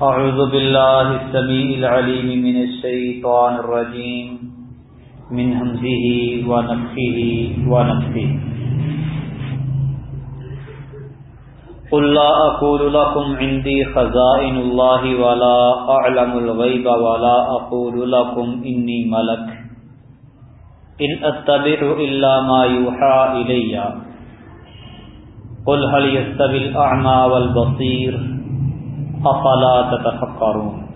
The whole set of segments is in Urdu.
أعوذ بالله السميع العليم من الشيطان الرجيم. من همزه ونفخه ونفخه قل لا أقول لكم عندي خزائن الله ولا أعلم الغيب ولا أقول لكم إني ملك. إن أتبع إلا ما يوحى إلي. قل هل يستوي الأعمى والبصير؟ افلا تتفکرون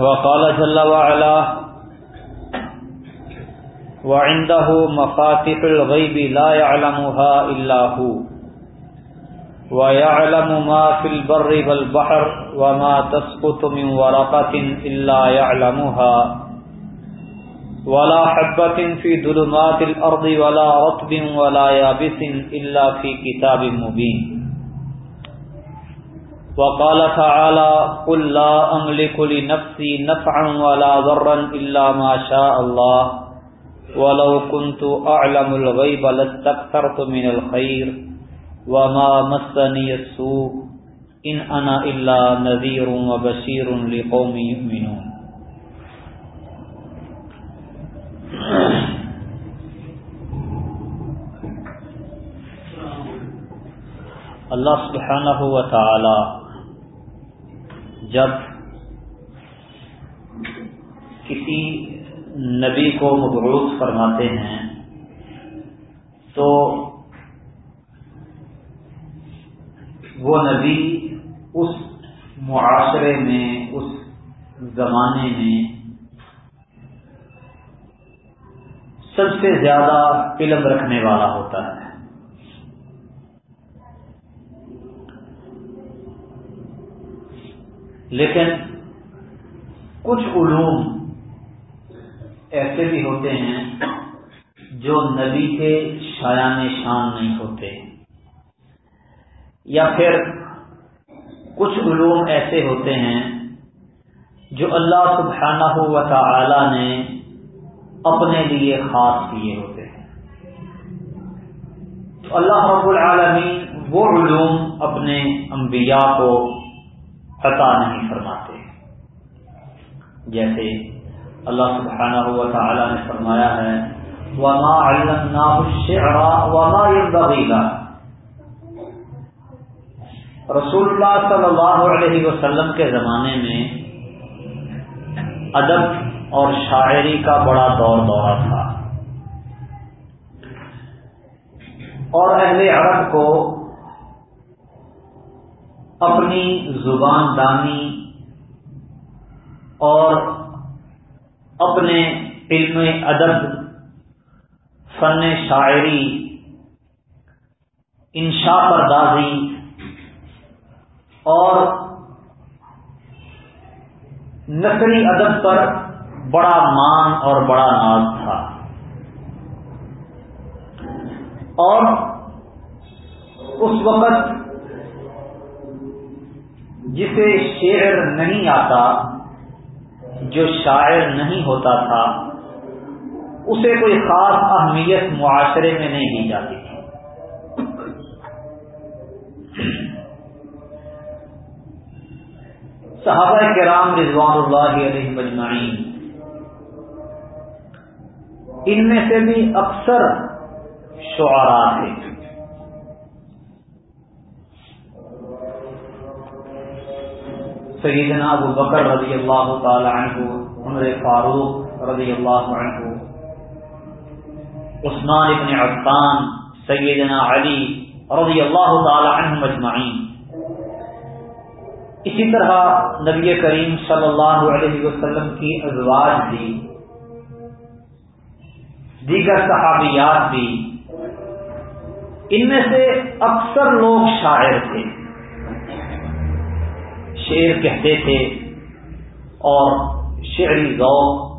وقال جل وعلا، وعنده مفاتح الغيب لا يعلمها إلا هو، ويعلم ما في البر والبحر وما تسقط من ورقة إلا يعلمها، ولا حبة في ظلمات الأرض ولا رطب ولا يابس إلا في كتاب مبين. وقال تعالى قل لا أملك لنفسي نفعا ولا ضرا إلا ما شاء الله. ولو كنت أعلم الغيب لاستكثرت من الخير وما مسني السوء إن أنا إلا نذير وبشير لقوم يؤمنون. اللہ سبحانہ و تعالی جب کسی نبی کو مبروس فرماتے ہیں تو وہ نبی اس معاشرے میں، اس زمانے میں سب سے زیادہ علم رکھنے والا ہوتا ہے۔ لیکن کچھ علوم ایسے بھی ہوتے ہیں جو نبی کے شایان شان نہیں ہوتے۔ یا پھر کچھ علوم ایسے ہوتے ہیں جو اللہ سبحانہ و تعالی نے اپنے لیے خاص کیے ہوتے ہیں۔ تو اللہ رب العالمین وہ علوم اپنے انبیاء کو عطا نہیں فرماتے۔ جیسے اللہ سبحانہ ہوا تعالی نے فرمایا ہے، وما وما رسول اللہ صلی اللہ علیہ وسلم کے زمانے میں ادب اور شاعری کا بڑا دور دورہ تھا۔ اور اہل عرب کو اپنی زبان دانی اور اپنے علم ادب، فن شاعری انشا پردازی اور نثری ادب پر بڑا مان اور بڑا ناز تھا۔ اور اس وقت جسے شعر نہیں آتا، جو شاعر نہیں ہوتا تھا، اسے کوئی خاص اہمیت معاشرے میں نہیں دی جاتی تھی۔ صحابہ کرام رضوان اللہ علیہ مجمعین، ان میں سے بھی اکثر شعراء تھے۔ سیدنا ابو بکر رضی اللہ تعالی عنہ، عمر فاروق رضی اللہ عنہ، عثمان ابن عفان، سیدنا علی رضی اللہ تعالی عنہ مجمعین اسی طرح نبی کریم صلی اللہ علیہ وسلم کی ازواج بھی، دیگر صحابیات بھی، ان میں سے اکثر لوگ شاعر تھے۔ شعر کہتے تھے اور شعری ذوق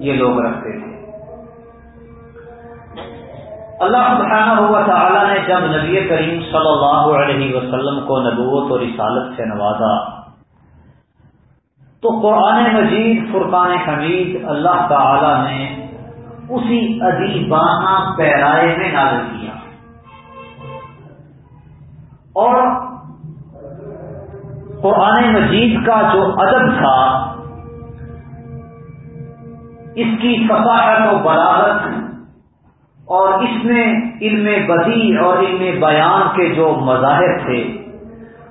یہ لوگ رکھتے تھے۔ اللہ سبحانہ ہوا تعالیٰ نے جب نبی کریم صلی اللہ علیہ وسلم کو نبوت اور رسالت سے نوازا، تو قرآن مجید، فرقان حمید اللہ تعالی نے اسی ادیبانہ پیرائے میں نازل کیا۔ اور قرآن مجید کا جو ادب تھا، اس کی فصاحت و بلاغت اور اس میں علم بدی اور علم بیان کے جو مظاہر تھے،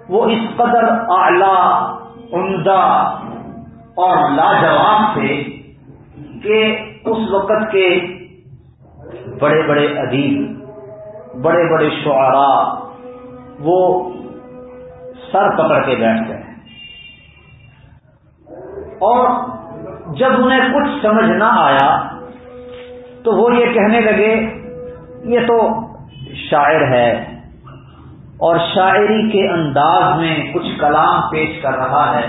وہ اس قدر اعلی، عمدہ اور لاجواب تھے کہ اس وقت کے بڑے بڑے ادیب، بڑے بڑے شعراء، وہ سر پکڑ کے بیٹھ گئے۔ اور جب انہیں کچھ سمجھ نہ آیا، تو وہ یہ کہنے لگے، یہ تو شاعر ہے اور شاعری کے انداز میں کچھ کلام پیش کر رہا ہے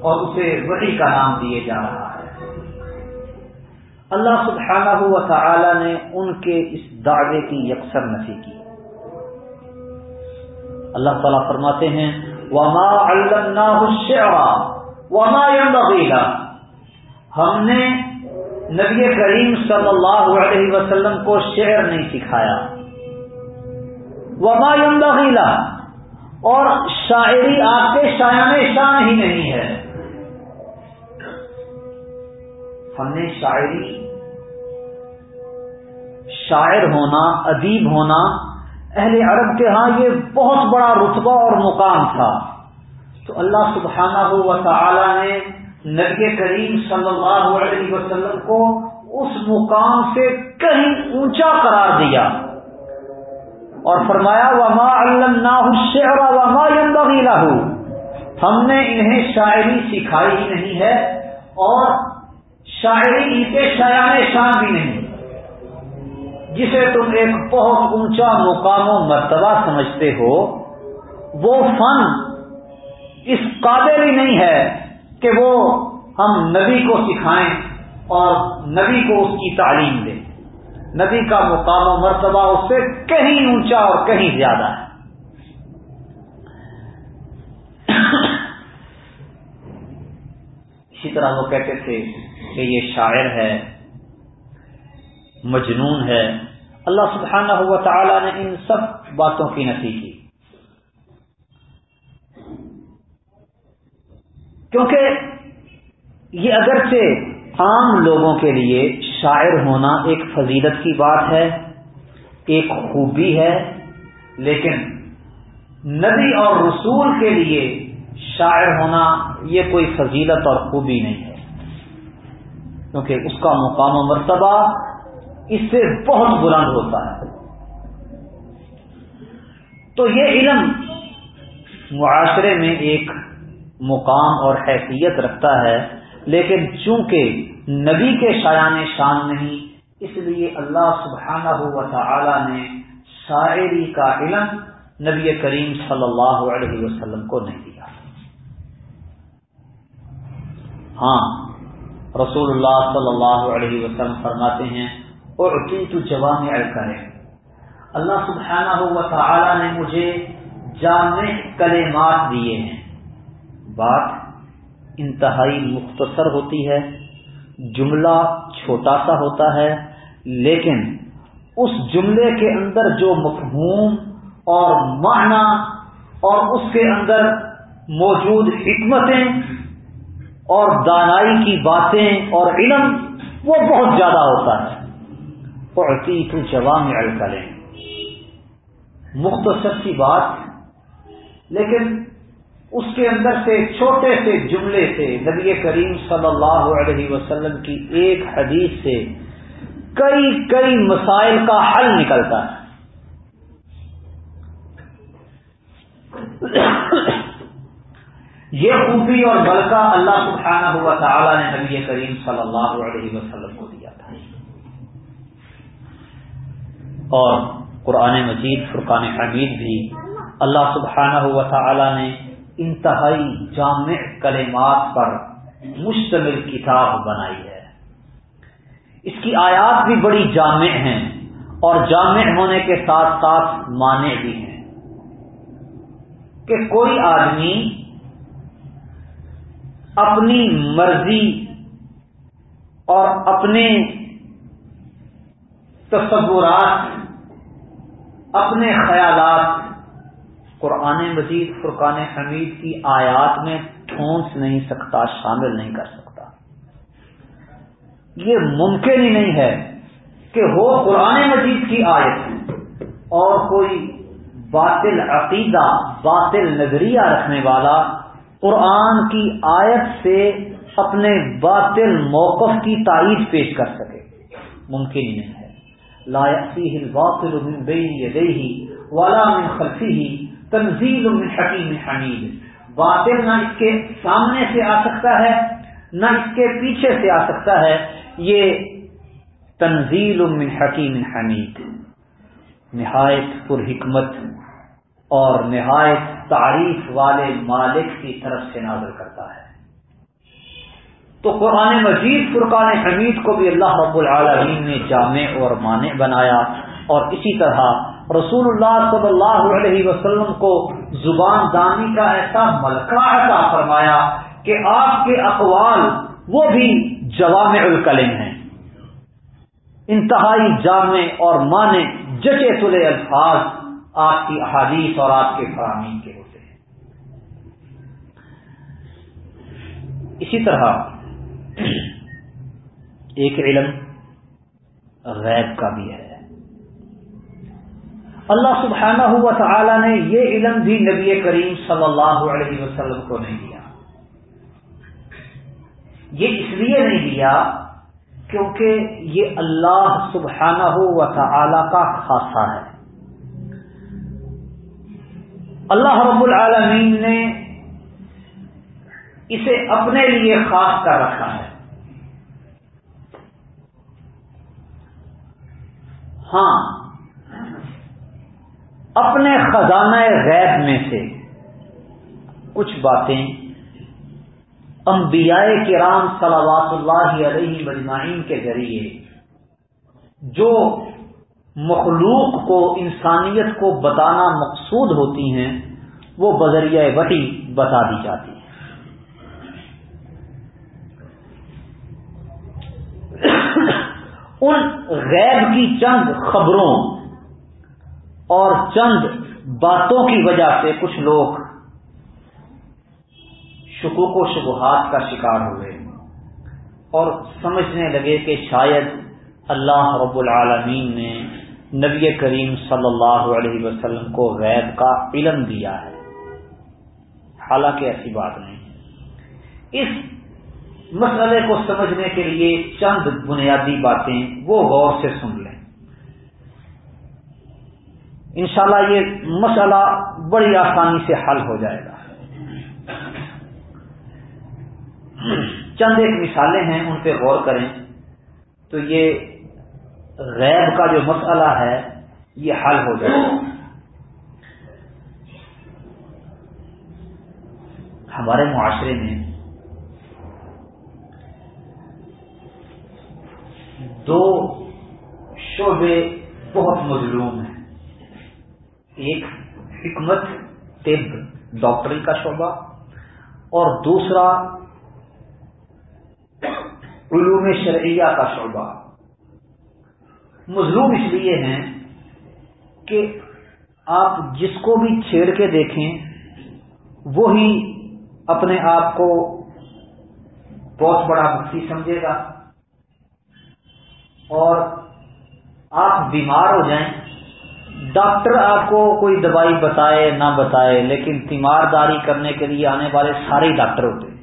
اور اسے وہی کا نام دیے جا رہا ہے۔ اللہ سبحانہ و تعالی نے ان کے اس دعوے کی یکسر نفی کی۔ اللہ تعالیٰ فرماتے ہیں، وما وما ہم نے نبی کریم صلی اللہ علیہ وسلم کو شعر نہیں سکھایا۔ وما ينبغي اور شاعری آپ کے شایان شان ہی نہیں ہے۔ ہم نے شاعری، شاعر ہونا، ادیب ہونا اہل عرب کے ہاں یہ بہت بڑا رتبہ اور مقام تھا۔ تو اللہ سبحانہ و تعالی نے نبی کریم صلی اللہ علیہ وسلم کو اس مقام سے کہیں اونچا قرار دیا۔ اور فرمایا، وما الشعر وما ينبغي له۔ ہم نے انہیں شاعری سکھائی ہی نہیں ہے اور شاعری ان کے شایان شان بھی نہیں۔ جسے تم ایک بہت اونچا مقام و مرتبہ سمجھتے ہو، وہ فن اس قابل ہی نہیں ہے کہ وہ ہم نبی کو سکھائیں اور نبی کو اس کی تعلیم دیں۔ نبی کا مقام و مرتبہ اس سے کہیں اونچا اور کہیں زیادہ ہے۔ اسی طرح وہ کہتے تھے کہ یہ شاعر ہے مجنون ہے۔ اللہ سبحانہ ہوا تعالی نے ان سب باتوں کی نفی کی۔ کیونکہ یہ اگرچہ عام لوگوں کے لیے شاعر ہونا ایک فضیلت کی بات ہے، ایک خوبی ہے، لیکن نبی اور رسول کے لیے شاعر ہونا یہ کوئی فضیلت اور خوبی نہیں ہے۔ کیونکہ اس کا مقام و مرتبہ اس سے بہت بلند ہوتا ہے۔ تو یہ علم معاشرے میں ایک مقام اور حیثیت رکھتا ہے، لیکن چونکہ نبی کے شایان شان نہیں، اس لیے اللہ سبحانہ و تعالی نے شاعری کا علم نبی کریم صلی اللہ علیہ وسلم کو نہیں دیا۔ ہاں رسول اللہ صلی اللہ علیہ وسلم فرماتے ہیں اور تو جواب کرے اللہ سبحانہ و تعالی نے مجھے جامع کلمات دیے ہیں۔ بات انتہائی مختصر ہوتی ہے، جملہ چھوٹا سا ہوتا ہے، لیکن اس جملے کے اندر جو مفہوم اور معنی اور اس کے اندر موجود حکمتیں اور دانائی کی باتیں اور علم وہ بہت زیادہ ہوتا ہے۔ تو جوام الکلیں مختصر سی بات لیکن اس کے اندر سے چھوٹے سے جملے سے نبی کریم صلی اللہ علیہ وسلم کی ایک حدیث سے کئی کئی مسائل کا حل نکلتا ہے۔ یہ خوبی اور بلکہ اللہ سبحانہ ہوا تعالی نے نبی کریم صلی اللہ علیہ وسلم کو دیا تھا اور قرآن مجید، فرقان حمید بھی اللہ سبحانہ ہوا تعالی نے انتہائی جامع کلمات پر مشتمل کتاب بنائی ہے۔ اس کی آیات بھی بڑی جامع ہیں اور جامع ہونے کے ساتھ ساتھ مانے بھی ہیں۔ کہ کوئی آدمی اپنی مرضی اور اپنے تصورات اپنے خیالات قرآن مجید، فرقان حمید کی آیات میں ٹھونس نہیں سکتا، شامل نہیں کر سکتا۔ یہ ممکن ہی نہیں ہے کہ ہو قرآن مجید کی آیت اور کوئی باطل عقیدہ، باطل نظریہ رکھنے والا قرآن کی آیت سے اپنے باطل موقف کی تائید پیش کر سکے۔ ممکن ہی نہیں ہے۔ لا ہل باطل من بین یدیہ ولا من خلفہ تنزیل من حکیم حمید باطل نہ اس کے سامنے سے آ سکتا ہے، نہ اس کے پیچھے سے آ سکتا ہے۔ یہ تنزیل من حکیم حمید۔ نہایت پر حکمت اور نہایت تعریف والے مالک کی طرف سے نازل کرتا ہے۔ تو قرآن مجید، فرقان حمید کو بھی اللہ رب العالمین نے جامع اور مانع بنایا اور اسی طرح رسول اللہ صلی اللہ علیہ وسلم کو زبان دانی کا ایسا ملکہ عطا فرمایا کہ آپ کے اقوال وہ بھی جوامع الکلم ہیں۔ انتہائی جامع اور معنی جچے تلے الفاظ آپ کی احادیث اور آپ کے فرامین کے ہوتے ہیں۔ اسی طرح ایک علم غیب کا بھی ہے۔ اللہ سبحانہ ہوا تعالی نے یہ علم بھی نبی کریم صلی اللہ علیہ وسلم کو نہیں دیا۔ یہ اس لیے نہیں دیا کیونکہ یہ اللہ سبحانہ و تعالی کا خاصہ ہے۔ اللہ رب العالمین نے اسے اپنے لیے خاص کر رکھا ہے۔ ہاں اپنے خزانہ غیب میں سے کچھ باتیں انبیاء کرام صلوات اللہ علیہ مجمعین کے ذریعے جو مخلوق کو، انسانیت کو بتانا مقصود ہوتی ہیں، وہ بذریعہ وحی بتا دی جاتی ہیں۔ ان غیب کی چند خبروں اور چند باتوں کی وجہ سے کچھ لوگ شکوک و شبہات کا شکار ہوئے اور سمجھنے لگے کہ شاید اللہ رب العالمین نے نبی کریم صلی اللہ علیہ وسلم کو غیب کا علم دیا ہے۔ حالانکہ ایسی بات نہیں۔ اس مسئلے کو سمجھنے کے لیے چند بنیادی باتیں وہ غور سے سن لیں۔ انشاءاللہ یہ مسئلہ بڑی آسانی سے حل ہو جائے گا۔ چند ایک مثالیں ہیں، ان پہ غور کریں۔ تو یہ غیب کا جو مسئلہ ہے، یہ حل ہو جائے گا۔ ہمارے معاشرے میں دو شعبے بہت مظلوم ہیں۔ ایک حکمت طب ڈاکٹری کا شعبہ اور دوسرا علوم شرعیہ کا شعبہ۔ مظلوم اس لیے ہیں کہ آپ جس کو بھی چھیڑ کے دیکھیں، وہی اپنے آپ کو بہت بڑا مفتی سمجھے گا۔ اور آپ بیمار ہو جائیں، ڈاکٹر آپ کو کوئی دوائی بتائے، نہ بتائے، لیکن تیمارداری کرنے کے لیے آنے والے سارے ڈاکٹر ہوتے ہیں۔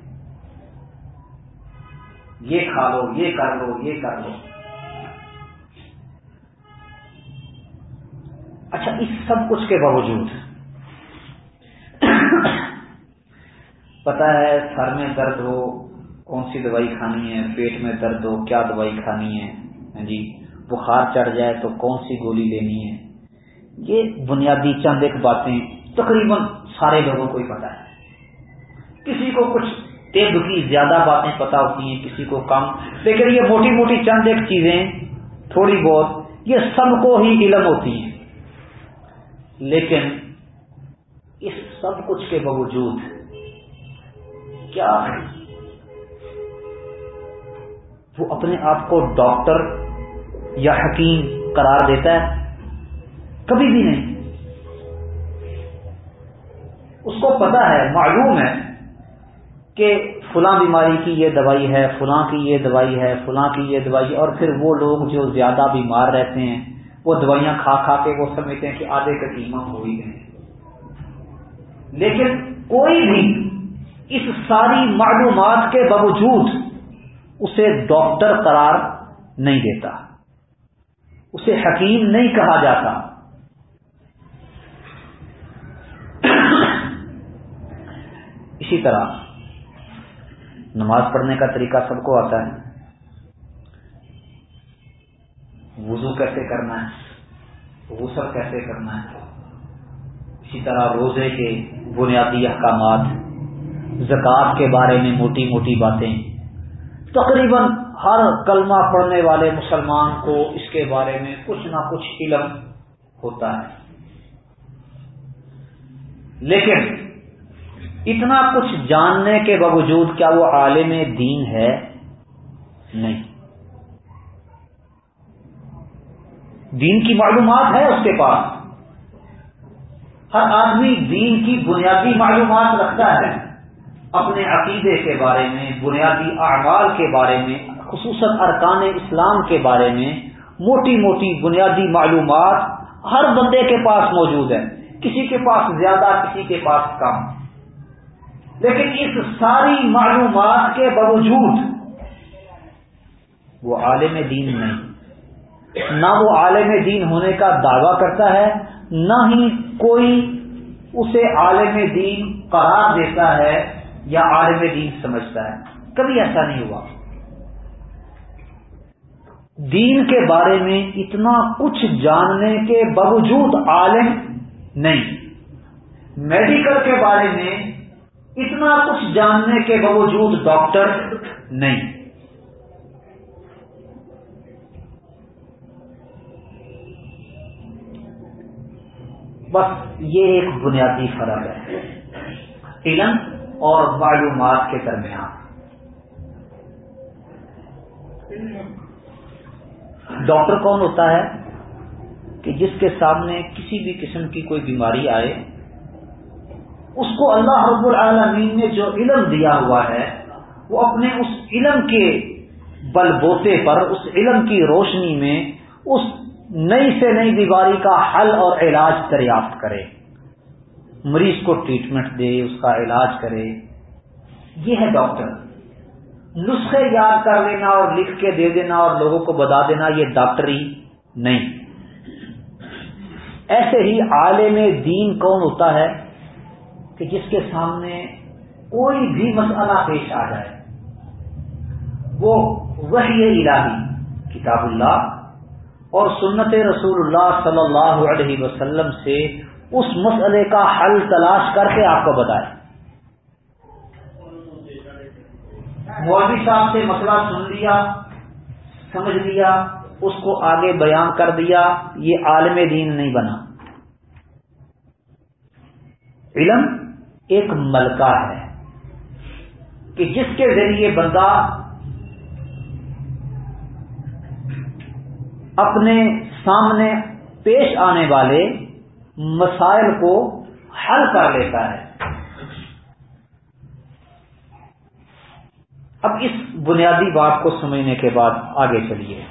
یہ کھا لو، یہ کر لو، یہ کر لو۔ اچھا اس سب کچھ کے باوجود پتا ہے سر میں درد ہو، کون سی دوائی کھانی ہے، پیٹ میں درد ہو، کیا دوائی کھانی ہے؟ ہاں جی بخار چڑھ جائے تو کون سی گولی لینی ہے؟ یہ بنیادی چند ایک باتیں تقریباً سارے لوگوں کو ہی پتا ہے۔ کسی کو کچھ طب کی زیادہ باتیں پتا ہوتی ہیں، کسی کو کم۔ لیکن یہ موٹی موٹی چند ایک چیزیں، تھوڑی بہت، یہ سب کو ہی علم ہوتی ہیں۔ لیکن اس سب کچھ کے باوجود کیا وہ اپنے آپ کو ڈاکٹر یا حکیم قرار دیتا ہے؟ کبھی بھی نہیں۔ اس کو پتا ہے، معلوم ہے کہ فلاں بیماری کی یہ دوائی ہے، فلاں کی یہ دوائی ہے، فلاں کی یہ دوائی اور پھر وہ لوگ جو زیادہ بیمار رہتے ہیں، وہ دوائیاں کھا کھا کے وہ سمجھتے ہیں کہ آدھے کا ہو ہی گئے۔ لیکن کوئی بھی اس ساری معلومات کے باوجود اسے ڈاکٹر قرار نہیں دیتا، اسے حکیم نہیں کہا جاتا۔ اسی طرح نماز پڑھنے کا طریقہ سب کو آتا ہے۔ وضو کیسے کرنا ہے؟ غسل کیسے کرنا ہے؟ اسی طرح روزے کے بنیادی احکامات، زکوٰۃ کے بارے میں موٹی موٹی باتیں۔ تقریباً ہر کلمہ پڑھنے والے مسلمان کو اس کے بارے میں کچھ نہ کچھ علم ہوتا ہے۔ لیکن اتنا کچھ جاننے کے باوجود کیا وہ عالم دین ہے؟ نہیں۔ دین کی معلومات ہے اس کے پاس۔ ہر آدمی دین کی بنیادی معلومات رکھتا ہے۔ اپنے عقیدے کے بارے میں، بنیادی اعمال کے بارے میں، خصوصاً ارکان اسلام کے بارے میں موٹی موٹی بنیادی معلومات ہر بندے کے پاس موجود ہے کسی کے پاس زیادہ، کسی کے پاس کم۔ لیکن اس ساری معلومات کے باوجود وہ عالم دین نہیں۔ نہ وہ عالم دین ہونے کا دعویٰ کرتا ہے، نہ ہی کوئی اسے عالم دین قرار دیتا ہے۔ یا عالم دین سمجھتا ہے۔ کبھی ایسا نہیں ہوا۔ دین کے بارے میں اتنا کچھ جاننے کے باوجود عالم نہیں۔ میڈیکل کے بارے میں اتنا کچھ جاننے کے باوجود ڈاکٹر نہیں۔ بس یہ ایک بنیادی فرق ہے۔ علم اور معلومات کے درمیان۔ ڈاکٹر کون ہوتا ہے کہ جس کے سامنے کسی بھی قسم کی کوئی بیماری آئے؟ اس کو اللہ رب العالمین نے جو علم دیا ہوا ہے، وہ اپنے اس علم کے بل بوتے پر، اس علم کی روشنی میں، اس نئی سے نئی بیماری کا حل اور علاج دریافت کرے۔ مریض کو ٹریٹمنٹ دے، اس کا علاج کرے۔ یہ ہے ڈاکٹر نسخے یاد کر لینا اور لکھ کے دے دینا اور لوگوں کو بتا دینا، یہ ڈاکٹری نہیں۔ ایسے ہی عالم دین کون ہوتا ہے کہ جس کے سامنے کوئی بھی مسئلہ پیش آ جائے۔ وہ وحی الہی، کتاب اللہ اور سنت رسول اللہ صلی اللہ علیہ وسلم سے اس مسئلے کا حل تلاش کر کے آپ کو بتائے مولوی صاحب سے مسئلہ سن لیا، سمجھ لیا، اس کو آگے بیان کر دیا، یہ عالم دین نہیں بنا۔ علم ایک ملکہ ہے کہ جس کے ذریعے بندہ اپنے سامنے پیش آنے والے مسائل کو حل کر لیتا ہے۔ اب اس بنیادی بات کو سمجھنے کے بعد آگے چلیے۔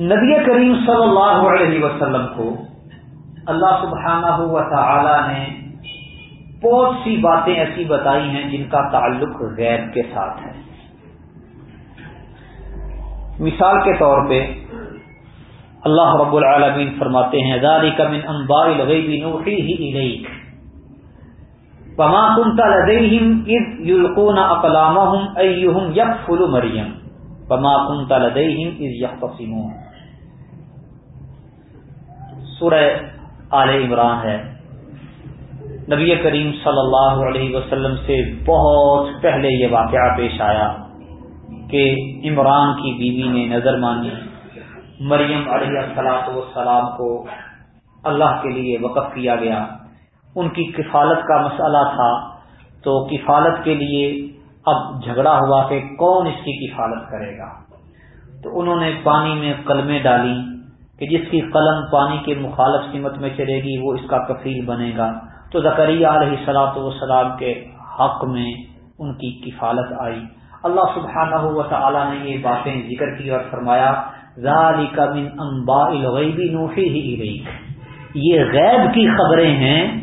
نبی کریم صلی اللہ علیہ وسلم کو اللہ سبحانہ ہوا تعالی نے بہت سی باتیں ایسی بتائی ہیں جن کا تعلق غیب کے ساتھ ہے۔ مثال کے طور پہ اللہ رب العالمین فرماتے ہیں زاری کا من امبار لگئی نوحی ہی الیک۔ پما کنتا لدیہم اذ یلقون اقلامہم ایہم یکفل مریم۔ پما کنتا لدیہم اذ یختصمون۔ سورہ آل عمران ہے۔ نبی کریم صلی اللہ علیہ وسلم سے بہت پہلے یہ واقعہ پیش آیا کہ عمران کی بیوی نے نظر مانی مریم علیہ السلاط والسلام کو اللہ کے لیے وقف کیا گیا۔ ان کی کفالت کا مسئلہ تھا، تو کفالت کے لیے اب جھگڑا ہوا کہ کون اس کی کفالت کرے گا۔ تو انہوں نے پانی میں قلمیں ڈالی کہ جس کی قلم پانی کے مخالف سمت میں چلے گی، وہ اس کا کفیل بنے گا۔ تو زکریہ علیہ سلاۃ والسلام کے حق میں ان کی کفالت آئی۔ اللہ سبحانہ و تعالی نے یہ باتیں ذکر کی اور فرمایا ذالک من انباء الغیب نوحیہ الیک یہ غیب کی خبریں ہیں،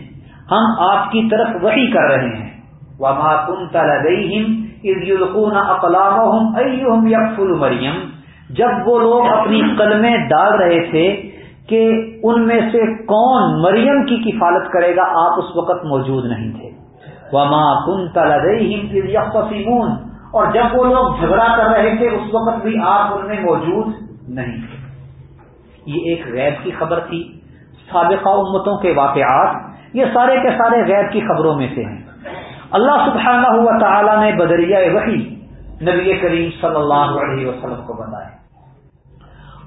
ہم آپ کی طرف وحی کر رہے ہیں۔ وما كنت لديهم اذ يلقون اقلامهم ايهم يكفل مریم جب وہ لوگ اپنی قلمیں ڈال رہے تھے کہ ان میں سے کون مریم کی کفالت کرے گا، آپ اس وقت موجود نہیں تھے۔ وما كنت لديهم اذ يختصمون۔ اور جب وہ لوگ جھگڑا کر رہے تھے، اس وقت بھی آپ ان میں موجود نہیں یہ ایک غیر کی خبر تھی۔ سابقہ امتوں کے واقعات یہ سارے کے سارے غیر کی خبروں میں سے ہیں۔ اللہ سبحانہ ہوا تعالی نے بدریہ وحی نبی کریم صلی اللہ علیہ وسلم کو بتایا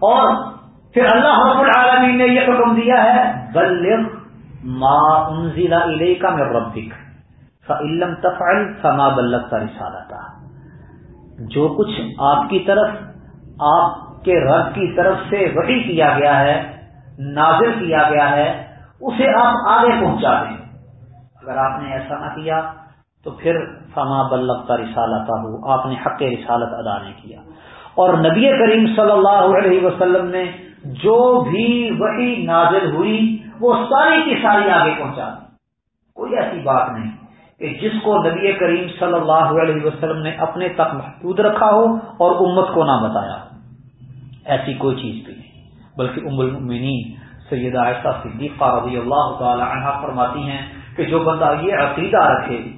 اور پھر اللہ رب العالمین نے یہ حکم دیا ہے، بلغ ما انزل الیک من ربک فعلم تفعل فما بلغت رسالتہ۔ جو کچھ آپ کی طرف آپ کے رب کی طرف سے وحی کیا گیا ہے، نازل کیا گیا ہے، اسے آپ آگے پہنچا دیں۔ اگر آپ نے ایسا نہ کیا، تو پھر فما بلغ کا رسالت ہو آپ نے حق رسالت ادا نہیں کیا۔ اور نبی کریم صلی اللہ علیہ وسلم نے جو بھی وہی نازل ہوئی، وہ ساری کی ساری آگے پہنچا دی۔ کوئی ایسی بات نہیں کہ جس کو نبی کریم صلی اللہ علیہ وسلم نے اپنے تک محدود رکھا ہو اور امت کو نہ بتایا ہو۔ ایسی کوئی چیز بھی نہیں۔ بلکہ ام المؤمنین سیدہ عائشہ صدیقہ رضی اللہ تعالی عنہ فرماتی ہیں کہ جو بندہ یہ عقیدہ رکھے،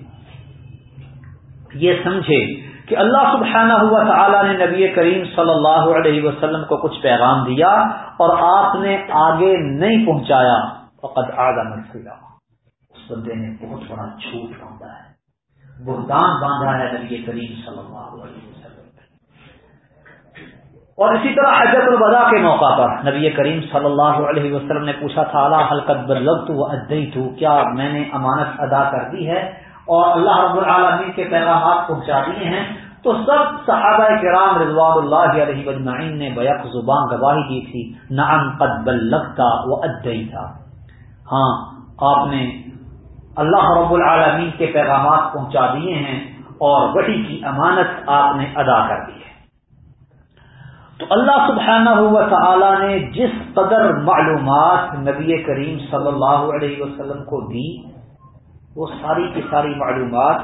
یہ سمجھے کہ اللہ سبحانہ ہوا تعالیٰ نے نبی کریم صلی اللہ علیہ وسلم کو کچھ پیغام دیا اور آپ نے آگے نہیں پہنچایا۔ فقط آدم اس بندے نے بہت بڑا جھوٹ باندھا ہے۔ بہتان باندھا ہے نبی کریم صلی اللہ علیہ وسلم۔ اور اسی طرح حجت البدا کے موقع پر نبی کریم صلی اللہ علیہ وسلم نے پوچھا تھا اللہ حلقت بلغت و ادئی تو کیا میں نے امانت ادا کر دی ہے اور اللہ رب العالمین کے پیغامات پہنچا دیے ہیں؟ تو سب صحابہ کرام رضوان اللہ علیہ مجمعین نے بیک زبان گواہی دی تھی، نعم، قد بلغتا و ادئی تھا ہاں آپ نے اللہ رب العالمین کے پیغامات پہنچا دیے ہیں اور وحی کی امانت آپ نے ادا کر دی ہے۔ تو اللہ سبحانہ ہوا تعالی نے جس قدر معلومات نبی کریم صلی اللہ علیہ وسلم کو دی، وہ ساری کی ساری معلومات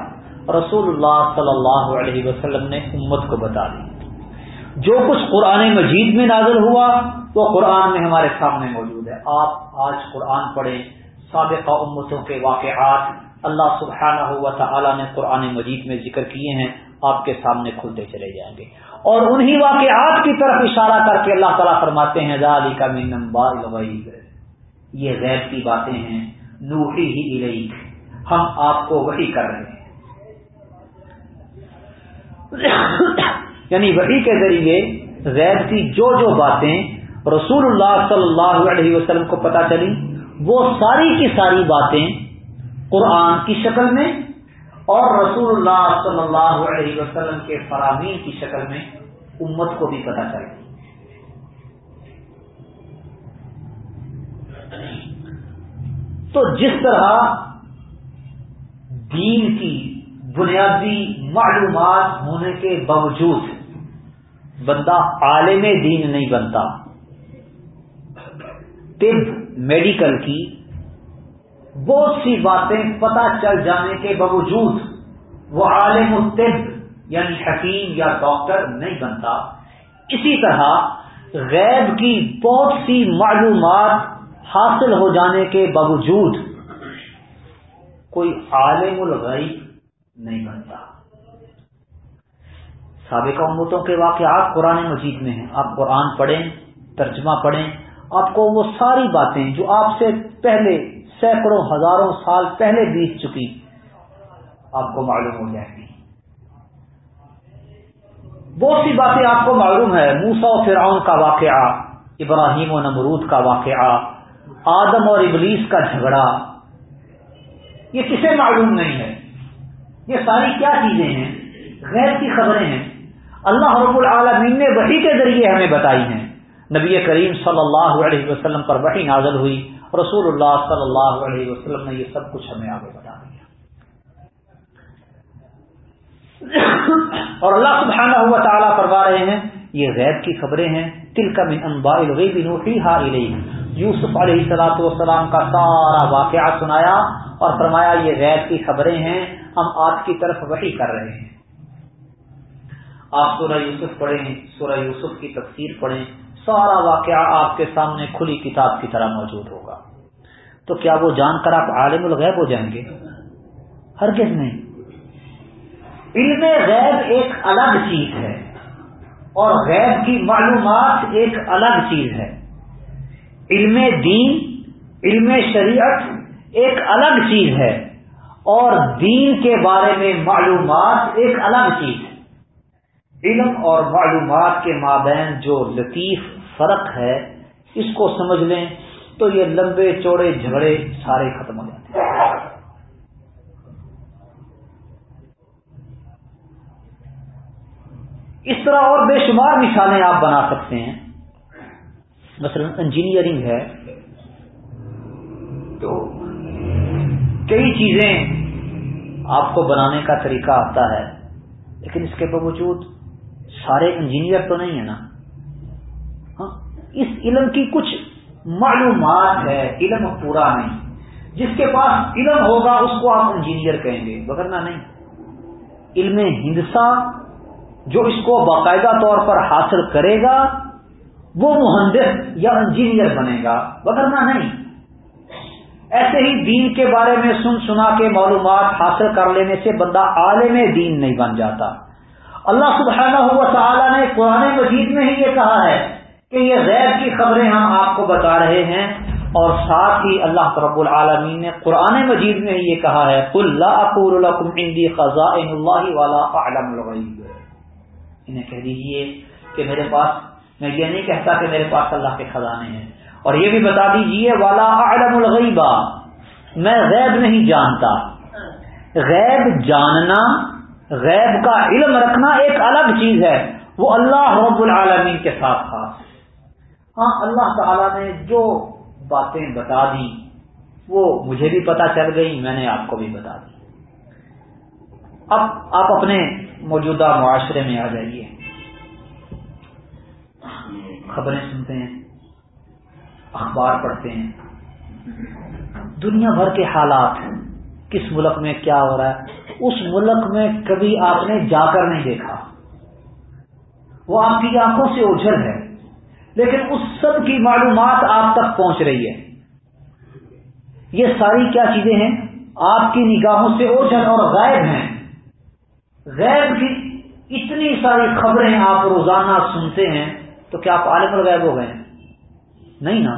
رسول اللہ صلی اللہ علیہ وسلم نے امت کو بتا دی۔ جو کچھ قرآن مجید میں نازل ہوا، وہ قرآن میں ہمارے سامنے موجود ہے۔ آپ آج قرآن پڑھیں، سابقہ امتوں کے واقعات اللہ سبحانہ ہوا تعالیٰ نے قرآن مجید میں ذکر کیے ہیں، آپ کے سامنے کھلتے چلے جائیں گے۔ اور انہی واقعات کی طرف اشارہ کر کے اللہ تعالیٰ فرماتے ہیں علی کا یہ غیر کی باتیں ہیں، نوحی ہی الیک۔ ہم آپ کو وہی کر رہے ہیں۔ یعنی وہی کے ذریعے غیر کی جو جو باتیں رسول اللہ صلی اللہ علیہ وسلم کو پتا چلی وہ ساری کی ساری باتیں قرآن کی شکل میں اور رسول اللہ صلی اللہ علیہ وسلم کے فرامین کی شکل میں امت کو بھی پتا چلی تو جس طرح دین کی بنیادی معلومات ہونے کے باوجود بندہ عالم دین نہیں بنتا، طب میڈیکل کی بہت سی باتیں پتہ چل جانے کے باوجود وہ عالم الطب یعنی حکیم یا ڈاکٹر نہیں بنتا۔ اسی طرح غیب کی بہت سی معلومات حاصل ہو جانے کے باوجود کوئی عالم الغیب نہیں بنتا۔ سابقہ امتوں کے واقعات قرآن مجید میں ہیں۔ آپ قرآن پڑھیں، ترجمہ پڑھیں، آپ کو وہ ساری باتیں جو آپ سے پہلے سینکڑوں ہزاروں سال پہلے بیت چکی۔ آپ کو معلوم ہو جائیں گی بہت سی باتیں آپ کو معلوم ہے موسا و فرعون کا واقعہ، ابراہیم و نمرود کا واقعہ، آدم اور ابلیس کا جھگڑا۔ یہ کسے معلوم نہیں ہے۔ یہ ساری کیا چیزیں ہیں؟ غیر کی خبریں ہیں۔ اللہ رب العالمین نے وہی کے ذریعے ہمیں بتائی ہیں۔ نبی کریم صلی اللہ علیہ وسلم پر وہی نازل ہوئی۔ رسول اللہ صلی اللہ علیہ وسلم نے یہ سب کچھ ہمیں آگے بتا دیا۔ اور اللہ سبحانہ ہوا تعالیٰ فرما رہے ہیں، یہ غیب کی خبریں ہیں۔ تل کا من انباء الغیب نوحی یوسف علیہ السلاۃ والسلام کا سارا واقعہ سنایا اور فرمایا، یہ غیب کی خبریں ہیں، ہم آپ کی طرف وہی کر رہے ہیں۔ آپ سورہ یوسف پڑھیں، سورہ یوسف کی تفسیر پڑھیں، سارا واقعہ آپ کے سامنے کھلی کتاب کی طرح موجود ہوگا۔ تو کیا وہ جان کر آپ عالم الغیب ہو جائیں گے؟ ہر کس میں علم غیب ایک الگ چیز ہے اور غیب کی معلومات ایک الگ چیز ہے۔ علم دین، علم شریعت ایک الگ چیز ہے اور دین کے بارے میں معلومات ایک الگ چیز ہے۔ علم اور معلومات کے مابین جو لطیف فرق ہے، اس کو سمجھ لیں۔ تو یہ لمبے چوڑے جھگڑے سارے ختم ہو جاتے ہیں۔ اس طرح اور بے شمار مثالیں آپ بنا سکتے ہیں۔ مثلا انجینئرنگ ہے۔ تو کئی چیزیں آپ کو بنانے کا طریقہ آتا ہے، لیکن اس کے باوجود سارے انجینئر تو نہیں ہے نا۔ ہاں اس علم کی کچھ معلومات ہے، علم پورا نہیں۔ جس کے پاس علم ہوگا، اس کو آپ انجینئر کہیں گے بگرنا نہیں۔ علم ہندسا جو اس کو باقاعدہ طور پر حاصل کرے گا، وہ مہندس یا انجینئر بنے گا وغیرہ نہیں۔ ایسے ہی دین کے بارے میں سن سنا کے معلومات حاصل کر لینے سے بندہ عالم دین نہیں بن جاتا۔ اللہ سبحانہ ہوا تعالیٰ نے قرآن مجید میں ہی یہ کہا ہے کہ یہ غیر کی خبریں ہم آپ کو بتا رہے ہیں اور ساتھ ہی اللہ رب العالمین نے قرآن مجید میں یہ کہا ہے اللہ والا عالم انہیں کہہ دیجیے کہ میرے پاس، میں یہ نہیں کہتا کہ میرے پاس اللہ کے خزانے ہیں۔ اور یہ بھی بتا دیجیے والا اعلم الغیبا میں غیب نہیں جانتا۔ غیب جاننا، غیب کا علم رکھنا ایک الگ چیز ہے۔ وہ اللہ رب العالمین کے ساتھ خاص۔ ہاں اللہ تعالی نے جو باتیں بتا دی وہ مجھے بھی پتا چل گئی میں نے آپ کو بھی بتا دی۔ اب آپ اپنے موجودہ معاشرے میں آ جائیے۔ خبریں سنتے ہیں، اخبار پڑھتے ہیں۔ دنیا بھر کے حالات کس ملک میں کیا ہو رہا ہے؟ اس ملک میں کبھی آپ نے جا کر نہیں دیکھا۔ وہ آپ کی آنکھوں سے اوجھل ہے۔ لیکن اس سب کی معلومات آپ تک پہنچ رہی ہے۔ یہ ساری کیا چیزیں ہیں؟ آپ کی نگاہوں سے اوجھل اور غائب ہیں۔ غیب کی اتنی ساری خبریں آپ روزانہ سنتے ہیں تو کیا آپ عالم الغیب ہو گئے نہیں نا۔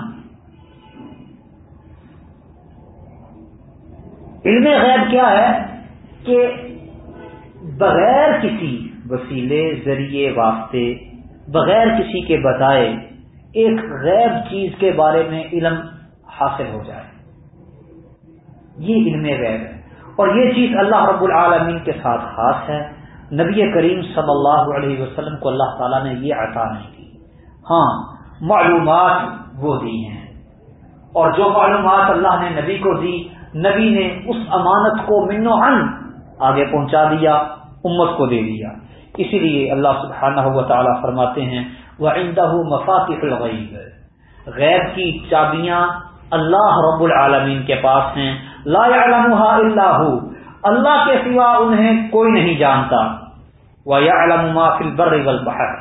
علم غیب کیا ہے کہ بغیر کسی وسیلے، ذریعے، واسطے، بغیر کسی کے بتائے ایک غیب چیز کے بارے میں علم حاصل ہو جائے۔ یہ علم غیب ہے۔ اور یہ چیز اللہ رب العالمین کے ساتھ خاص ہے۔ نبی کریم صلی اللہ علیہ وسلم کو اللہ تعالیٰ نے یہ عطا نہیں کی۔ ہاں معلومات وہ دی ہیں۔ اور جو معلومات اللہ نے نبی کو دی، نبی نے اس امانت کو منو ان آگے پہنچا دیا، امت کو دے دیا۔ اسی لیے اللہ سبحانہ و تعالیٰ فرماتے ہیں وہ اندہ الغیب غیر کی چابیاں اللہ رب العالمین کے پاس ہیں. لا يعلمها اللہ اللہ کے سوا انہیں کوئی نہیں جانتا. وہ یا علم فل بر بہر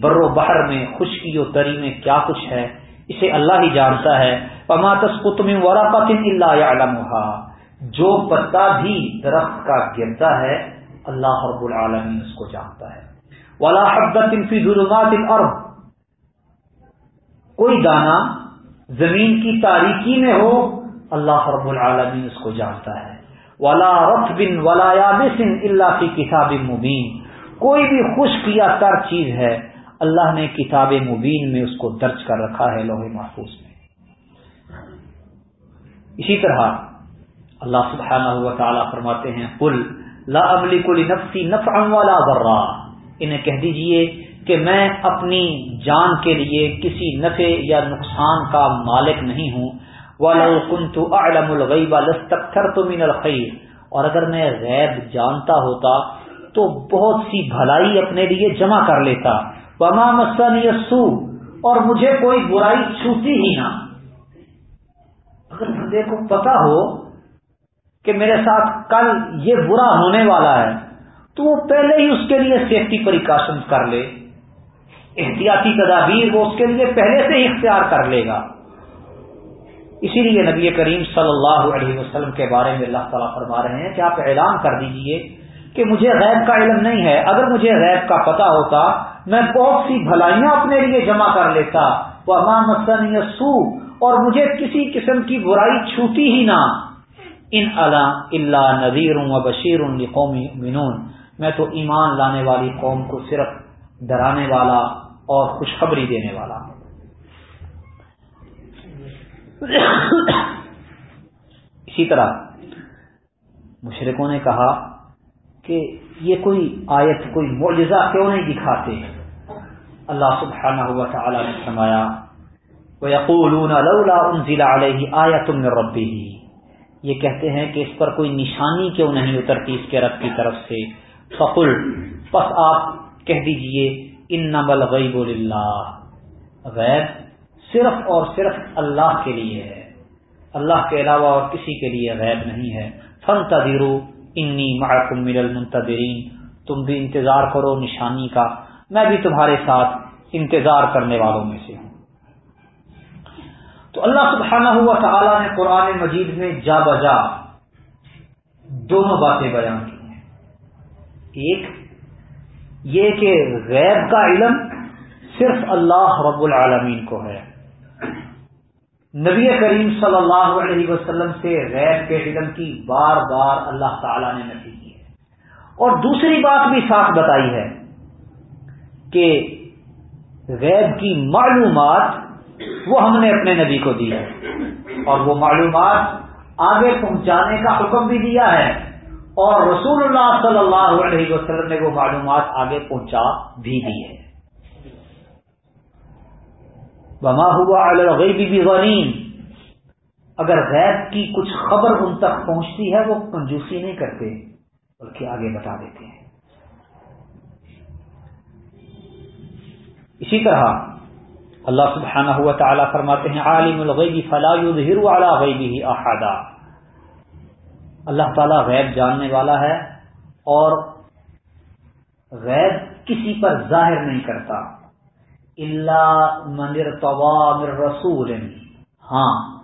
بر و بہر میں خشکی و تری میں کیا کچھ ہے؟ اسے اللہ ہی جانتا ہے. پما تسکتم ورا پتن اللہ علم جو پتا بھی درخت کا گرتا ہے، اللہ رب العالمین اس کو جانتا ہے. ولا حبت فی ظلمات الارض کوئی دانا زمین کی تاریکی میں ہو، اللہ رب العالمین اس کو جانتا ہے۔ ولا رف بن ولا یابسن اللہ کی کتاب مبین کوئی بھی خشک یا تر چیز ہے، اللہ نے کتاب مبین میں اس کو درج کر رکھا ہے لوہے محفوظ میں۔ اسی طرح اللہ سبحانہ ہوا تعالیٰ فرماتے ہیں پل لا املی کلی نفسی نف والا ذرا انہیں کہہ دیجیے کہ میں اپنی جان کے لیے کسی نفع یا نقصان کا مالک نہیں ہوں۔ اعلم الغیب لاستكثرت من الخیر اور اگر میں غیب جانتا ہوتا تو بہت سی بھلائی اپنے لیے جمع کر لیتا۔ وما مسن یسو اور مجھے کوئی برائی چھوتی ہی نہ۔ اگر بندے کو پتا ہو کہ میرے ساتھ کل یہ برا ہونے والا ہے تو وہ پہلے ہی اس کے لیے سیفٹی پریکاشن کر لے۔ احتیاطی تدابیر وہ اس کے لیے پہلے سے ہی اختیار کر لے گا۔ اسی لیے نبی کریم صلی اللہ علیہ وسلم کے بارے میں اللہ تعالیٰ فرما رہے ہیں کہ آپ اعلان کر دیجیے کہ مجھے غیب کا علم نہیں ہے۔ اگر مجھے غیب کا پتا ہوتا، میں بہت سی بھلائیاں اپنے لیے جمع کر لیتا۔ وہ امام مسن سو اور مجھے کسی قسم کی برائی چھوٹی ہی نہ۔ ان اللہ نذیر و بشیر قومی منون میں تو ایمان لانے والی قوم کو صرف ڈرانے والا اور خوشخبری دینے والا اسی طرح مشرقوں نے کہا کہ یہ کوئی آیت، کوئی معجزہ کیوں نہیں دکھاتے؟ اللہ سبحانہ ہوا تعالی نے فرمایا آیا تم ربی ہی یہ کہتے ہیں کہ اس پر کوئی نشانی کیوں نہیں اترتی اس کے رب کی طرف سے؟ فقل، پس آپ کہہ دیجیے ان نبل غیب اللہ غیب صرف اور صرف اللہ کے لیے ہے۔ اللہ کے علاوہ اور کسی کے لیے غیب نہیں ہے۔ فن تدیرو انی محکم مل المنتظرین۔ تم بھی انتظار کرو نشانی کا۔ میں بھی تمہارے ساتھ انتظار کرنے والوں میں سے ہوں۔ تو اللہ سبحانہ ہوا تعالیٰ نے قرآن مجید میں جا بجا دونوں باتیں بیان کی۔ ایک یہ کہ غیب کا علم صرف اللہ رب العالمین کو ہے۔ نبی کریم صلی اللہ علیہ وسلم سے غیر کے علم کی بار بار اللہ تعالی نے نفی کی ہے۔ اور دوسری بات بھی ساتھ بتائی ہے کہ غیب کی معلومات وہ ہم نے اپنے نبی کو دی ہے۔ اور وہ معلومات آگے پہنچانے کا حکم بھی دیا ہے۔ اور رسول اللہ صلی اللہ علیہ وسلم نے وہ معلومات آگے پہنچا بھی دی ہے بما ہوا الغیبی بھی غنیم اگر غیب کی کچھ خبر ان تک پہنچتی ہے، وہ کنجوسی نہیں کرتے، بلکہ آگے بتا دیتے ہیں۔ اسی طرح اللہ سبحانہ ہوا تعالیٰ فرماتے ہیں، عالم الغیبی فلاح علی غیبی احادہ اللہ تعالیٰ غیب جاننے والا ہے اور غیب کسی پر ظاہر نہیں کرتا۔ اللہ منر مر رسول۔ ہاں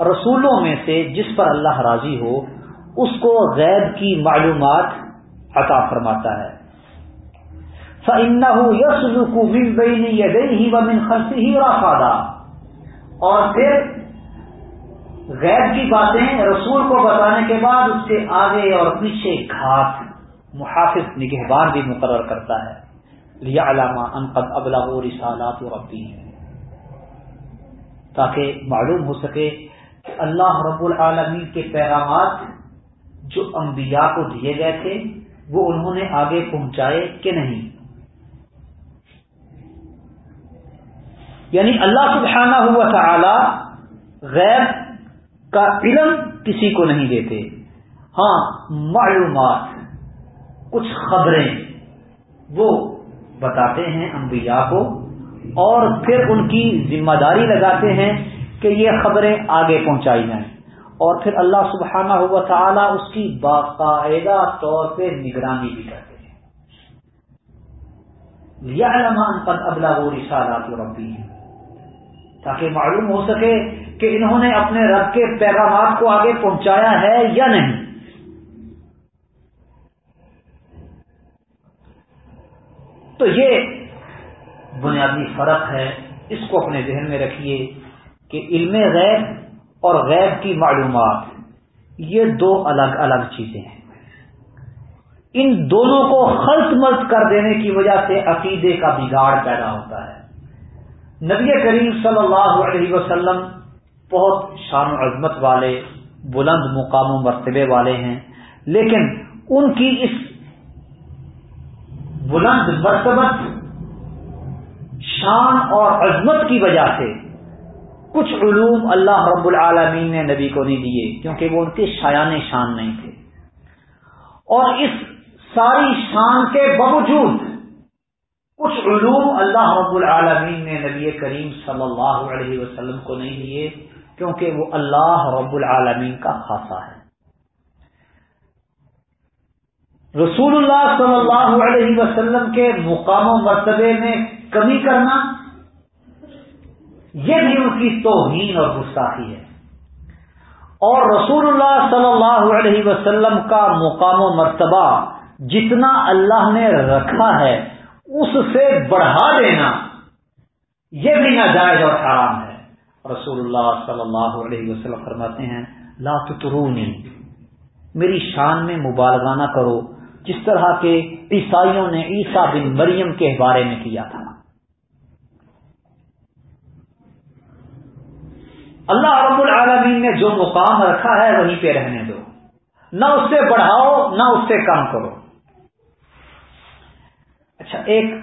رسولوں میں سے جس پر اللہ راضی ہو، اس کو غیب کی معلومات عطا فرماتا ہے۔ یس رکو بین ہی و من خرسی ہی اور پھر غیب کی باتیں رسول کو بتانے کے بعد اس کے آگے اور پیچھے گھاٹ محافظ نگہبان بھی مقرر کرتا ہے۔ لیا علامہ انقد ابلا و رسالات و ربی تاکہ معلوم ہو سکے کہ اللہ رب العالمین کے پیغامات جو انبیاء کو دیے گئے تھے، وہ انہوں نے آگے پہنچائے کہ نہیں۔ یعنی اللہ سبحانہ ہوا تعالی غیر کا علم کسی کو نہیں دیتے۔ ہاں معلومات، کچھ خبریں، وہ بتاتے ہیں انبیاء کو اور پھر ان کی ذمہ داری لگاتے ہیں کہ یہ خبریں آگے پہنچائی جائیں۔ اور پھر اللہ سبحانہ ہوا تعالیٰ اس کی باقاعدہ طور پہ نگرانی بھی کرتے ہیں۔ لیا لمان پد ابلا وہ رسالات ربی ہیں تاکہ معلوم ہو سکے کہ انہوں نے اپنے رب کے پیغامات کو آگے پہنچایا ہے یا نہیں۔ تو یہ بنیادی فرق ہے۔ اس کو اپنے ذہن میں رکھیے کہ علم غیب اور غیب کی معلومات، یہ دو الگ الگ چیزیں ہیں۔ ان دونوں کو خلط ملط کر دینے کی وجہ سے عقیدے کا بگاڑ پیدا ہوتا ہے۔ نبی کریم صلی اللہ علیہ وسلم بہت شان و عظمت والے، بلند مقام و مرتبے والے ہیں۔ لیکن ان کی اس بلند مرتبت، شان اور عظمت کی وجہ سے کچھ علوم اللہ رب العالمین نے نبی کو نہیں دیے، کیونکہ وہ ان کے شایان شان نہیں تھے۔ اور اس ساری شان کے باوجود کچھ علوم اللہ رب العالمین نے نبی کریم صلی اللہ علیہ وسلم کو نہیں دیے۔ کیونکہ وہ اللہ رب العالمین کا خاصہ ہے۔ رسول اللہ صلی اللہ علیہ وسلم کے مقام و مرتبے میں کمی کرنا یہ بھی ان کی توہین اور گستاخی ہے۔ اور رسول اللہ صلی اللہ علیہ وسلم کا مقام و مرتبہ جتنا اللہ نے رکھا ہے، اس سے بڑھا دینا یہ بھی ناجائز اور حرام ہے۔ رسول اللہ صلی اللہ علیہ وسلم فرماتے ہیں، لا ترونی میری شان میں مبالغہ نہ کرو، جس طرح کے عیسائیوں نے عیسا بن مریم کے بارے میں کیا تھا۔ اللہ رب العالمین نے جو مقام رکھا ہے، وہیں پہ رہنے دو۔ نہ اس سے بڑھاؤ، نہ اس سے کم کرو۔ اچھا ایک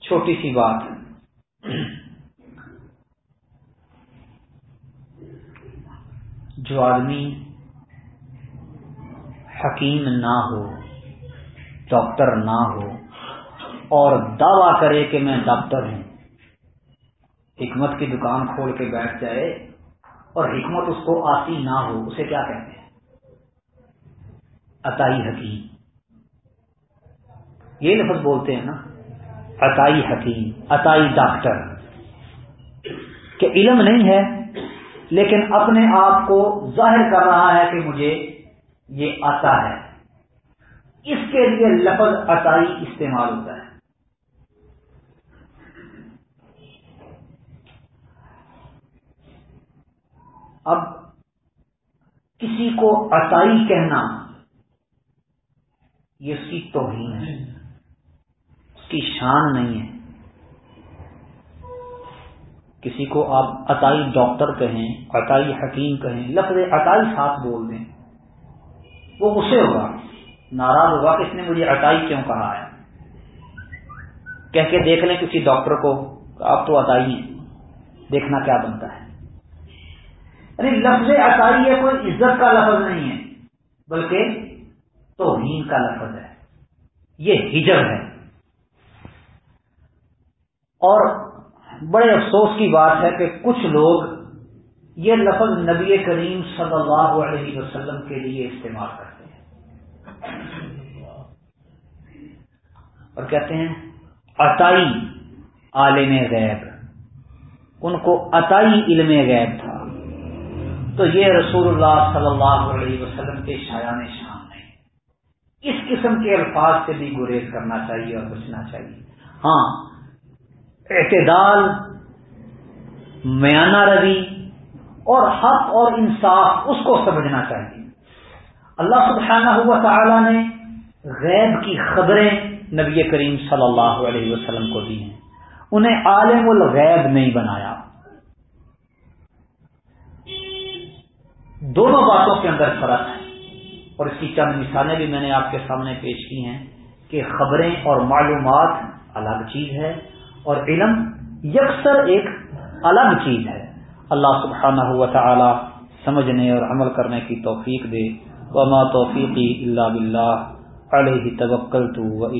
چھوٹی سی بات۔ جو آدمی حکیم نہ ہو، ڈاکٹر نہ ہو، اور دعوی کرے کہ میں ڈاکٹر ہوں، حکمت کی دکان کھول کے بیٹھ جائے اور حکمت اس کو آتی نہ ہو، اسے کیا کہتے ہیں؟ عطائی حکیم۔ یہ لفظ بولتے ہیں نا، عطائی حکیم، عطائی ڈاکٹر، کہ علم نہیں ہے لیکن اپنے آپ کو ظاہر کر رہا ہے کہ مجھے یہ آتا ہے۔ اس کے لیے لفظ عطائی استعمال ہوتا ہے۔ اب کسی کو عطائی کہنا، یہ اس کی توہین ہے، اس کی شان نہیں ہے۔ کسی کو آپ عطائی ڈاکٹر کہیں، عطائی حکیم کہیں، لفظ عطائی ساتھ بول دیں، وہ غصے ہوگا، ناراض ہوگا کہ اس نے مجھے عطائی کیوں کہا ہے؟ کہہ کے دیکھ لیں کسی ڈاکٹر کو آپ تو عطائی ہیں، دیکھنا کیا بنتا ہے۔ یعنی لفظ عطائی ہے، کوئی عزت کا لفظ نہیں ہے، بلکہ توہین کا لفظ ہے۔ یہ ہجر ہے۔ اور بڑے افسوس کی بات ہے کہ کچھ لوگ یہ لفظ نبی کریم صلی اللہ علیہ وسلم کے لیے استعمال کرتے ہیں۔ اور کہتے ہیں، عطائی عالم غیب۔ ان کو عطائی علم غیب تھا۔ تو یہ رسول اللہ صلی اللہ علیہ وسلم کے شایان شان نہیں اس قسم کے الفاظ سے بھی گریز کرنا چاہیے اور بچنا چاہیے۔ ہاں اعتدال، میانہ روی اور حق اور انصاف، اس کو سمجھنا چاہیے۔ اللہ سبحانہ ہوا تعالی نے غیب کی خبریں نبی کریم صلی اللہ علیہ وسلم کو دی ہیں۔ انہیں عالم الغیب نہیں بنایا۔ دونوں باتوں کے اندر فرق ہے۔ اور اس کی چند مثالیں بھی میں نے آپ کے سامنے پیش کی ہیں کہ خبریں اور معلومات الگ چیز ہے۔ اور علم یکسر ایک الگ چیز ہے۔ اللہ سبحانہ ہوا تعالی سمجھنے اور عمل کرنے کی توفیق دے۔ وما توفیقی اللہ بلّہ علیہ توکل تو و